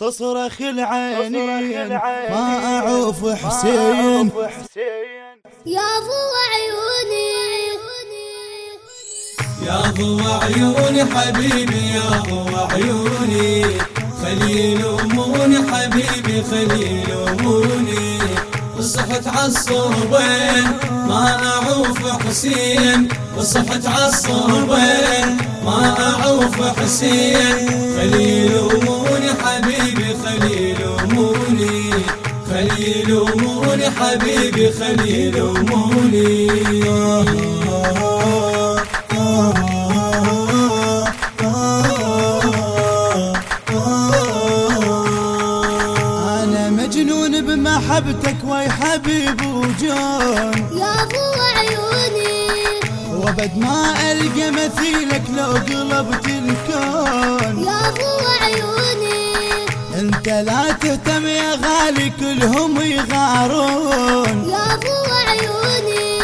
تصرخ العينين ما أعوف حسين. يا ضو عيوني. يا ضو عيوني حبيبي يا ضو عيوني. خليل أموني حبيبي خليل أموني وصحت عالصوبين ما أعوف حسين. وصحت عالصوبين ما أعوف حسين. خليل أموني خليل أموني حبيبي خليل أموني أنا مجنون بمحبتك وي حبيب وجون يا ضو عيوني. وبد ما ألقى مثيلك لو قلبت الكون. يا ضو عيوني. انت لا تهتم يا غالي كلهم يغارون. يا ضو عيوني.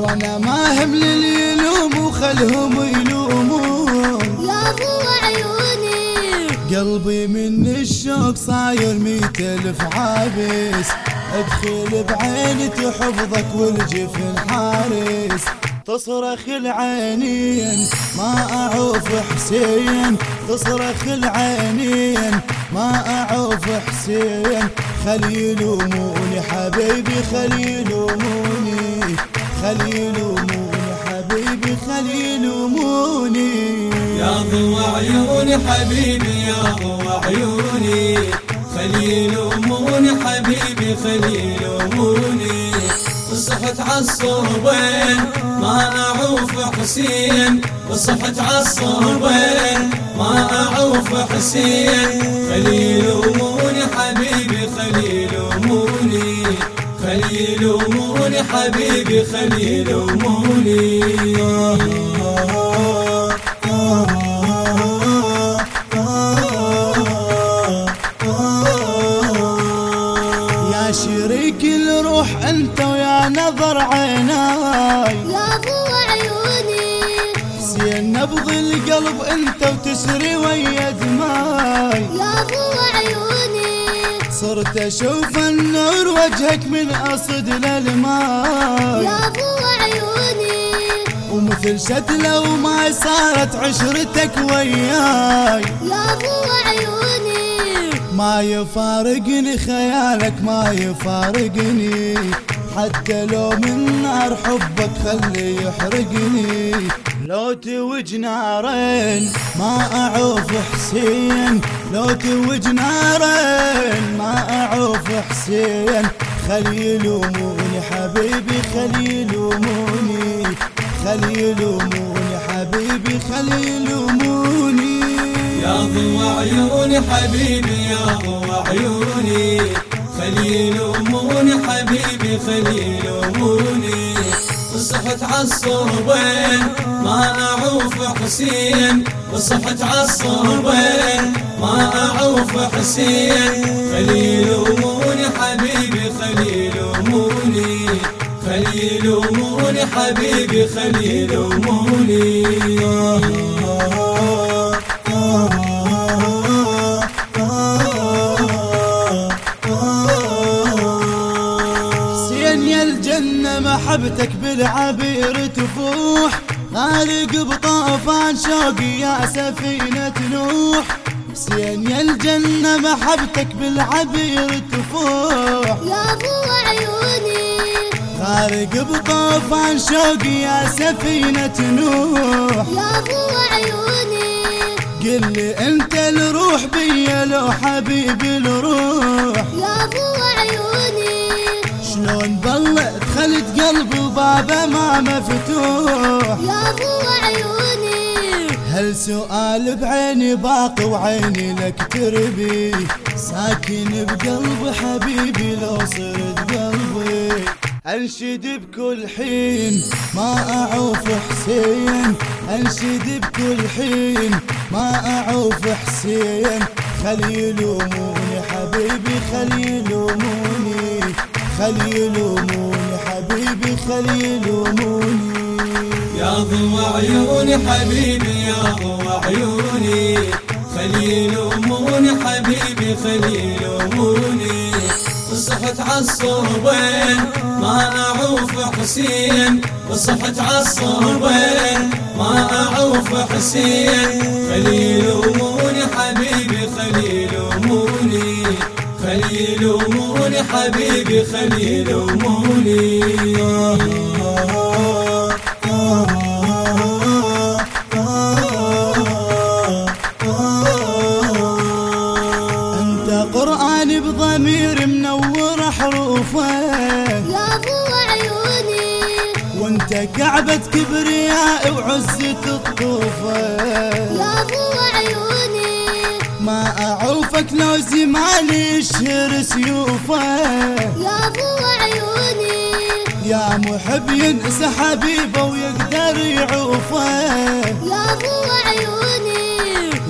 وأنا ما هم لليلوم وخلهم يلومون. يا ضو عيوني. قلبي من الشوق صاير ميت ألف عابس. ادخل بعيني حفظك والجفن حارس. تصرخ العينين ما أعوف حسين. تصرخ العينين ما أعوف حسين. خليل اموني حبيبي خليل اموني خليل اموني حبيبي خليل اموني يا ضو عيوني حبيبي يا ضو عيوني. خليل أموني حبيبي خليل أموني وصحت عالصوبين ما أعوف حسين. وصحت عالصوبين ما أعوف حسين. خليل أموني حبيبي خليل أموني. خليل أموني حبيبي خليل أموني. انت وتسري ويا دماي. يا ضو عيوني. صرت أشوف النور وجهك من أصد للماي. يا ضو عيوني. ومثل شتلة وما صارت عشرتك وياي. يا ضو عيوني. ما يفارقني خيالك ما يفارقني. حتى لو من نار حبك خلي يحرقني. لو توج نارين ما أعوف حسين. لو توج نارين ما أعوف حسين. خليل اموني حبيبي خليل اموني خليل اموني حبيبي خليل اموني يا ضو عيوني حبيبي يا ضو عيوني. خليل أموني حبيبي خليل أموني وصحت عالصوبين ما أعوف حسين. وصحت عالصوبين ما أعوف حسين. خليل أموني حبيبي خليل أموني. خليل أموني حبيبي خليل أموني. حسين محبتك بالعبير تفوح غارق بطوفان شوقي يا سفينة نوح. حسين يا الجنة محبتك بالعبير تفوح. يا ضو عيوني. غارق بطوفان شوقي يا سفينة نوح. يا ضو عيوني. قل لي انت الروح بيا لو حبيبي الروح. يا ضو وبابه ما مفتوح يا ضو عيوني. هل سؤال بعيني باقي وعيني لك تربي؟ ساكن بقلب حبيبي لو صرت قلبي. أنشد بكل حين ما أعوف حسين. أنشد بكل حين ما أعوف حسين. خليل أموني حبيبي خليل أموني خليل أموني. حبيبي خليل اموني يا ضو عيوني حبيبي يا ضو عيوني. خليل أموني حبيبي خليل أموني وصحت عالصوبين ما أعوف حسين. وصحت عالصوبين ما أعوف حسين. خليل خليل أموني حبيبي خليل أموني أنت قرآن بضمير منور حروفه. يا ابو عيوني. وأنت كعبة كبرياء وعزة الطوفة. يا ابو عيوني. ما أعوفك لو زمالي يشهر سيوفه. يا ابو عيوني. يا محب ينسى حبيبه ويقدر يعوفه. يا ابو عيوني.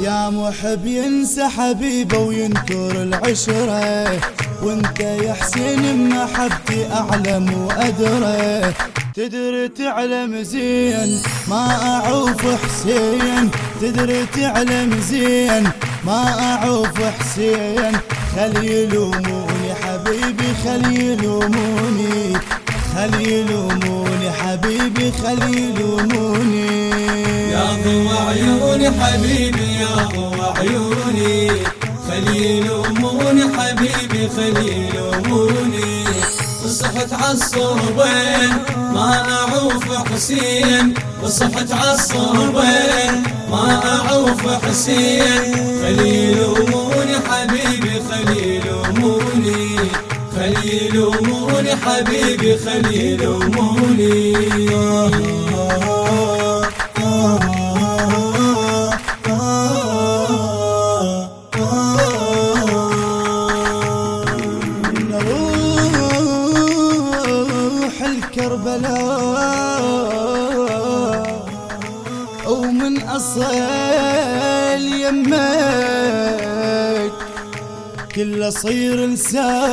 يا محب ينسى حبيبه وينكر العشرة. وانت يا حسين محبتي أعلم وأدرى. تدري تعلم زين ما أعوف حسين. تدري تعلم زين ما اعوف حسين خلي يلوموني حبيبي خلي يلوموني خلي يلوموني حبيبي خلي يلوموني يا ضوى عيوني حبيبي يا ضوى عيوني خليل أموني حبيبي خليل أموني وصحت عالصوبين ما أعوف حسين وصحت عالصوبين ما أعوف حسين. خليل أموني حبيبي خليل أموني. خليل أموني حبيبي خليل أموني. نروح الكربلاء. ومن أصل يمك كل صير لسان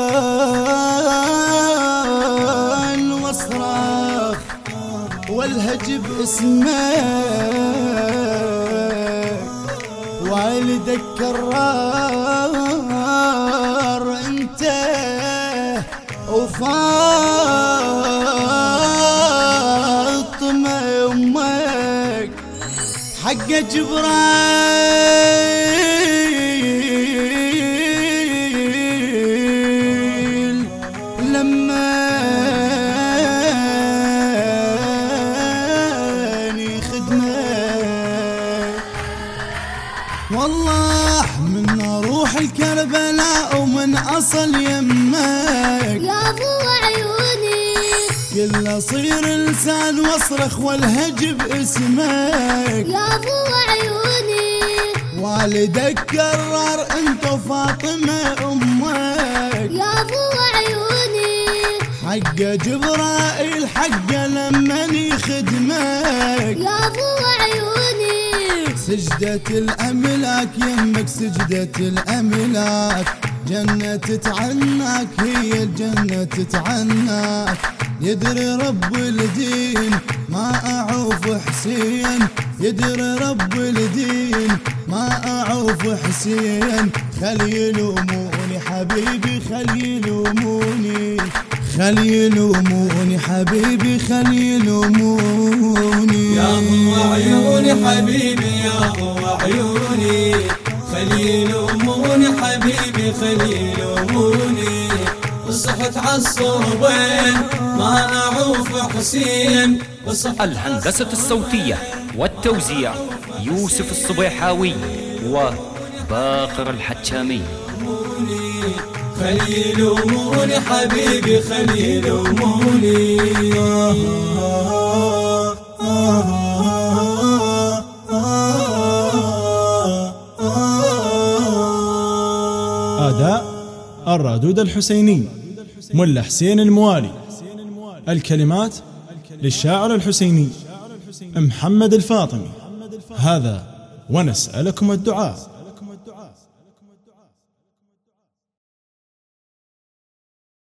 واصرخ والهج باسمك والدك كرار انت وفاطمة حق جبرائيل. لما خدمك والله من أروح الكربلاء ومن أصل يمك. يا ابو عيوني. كل اصير لسان واصرخ والهج باسمك. يا ابو عيوني. والدك كرر أنت وفاطمة أمك. يا ابو عيوني. حق جبرائيل حق لمن يخدمك. يا ابو عيوني. سجدة الأملاك يمك سجدة الأملاك. جنة تتعناك هي الجنة تتعناك. يدري رب الدين ما أعوف حسين. يدري رب الدين ما أعوف حسين. خلي يلوموني حبيبي خلي يلوموني خلي يلوموني حبيبي خلي يلوموني يا ضوى عيوني حبيبي يا ضوى عيوني خليل أموني حبيبي خليل أموني. وصحت عالصوبين ما أعوف حسين. الهندسة الصوتية والتوزيع يوسف الصبيحاوي وباقر الحتشامي خليل أموني حبيبي خليل أموني أداء الرادود الحسيني. ملا حسين الموالي. الكلمات للشاعر الحسيني محمد الفاطمي. هذا ونسألكم الدعاء.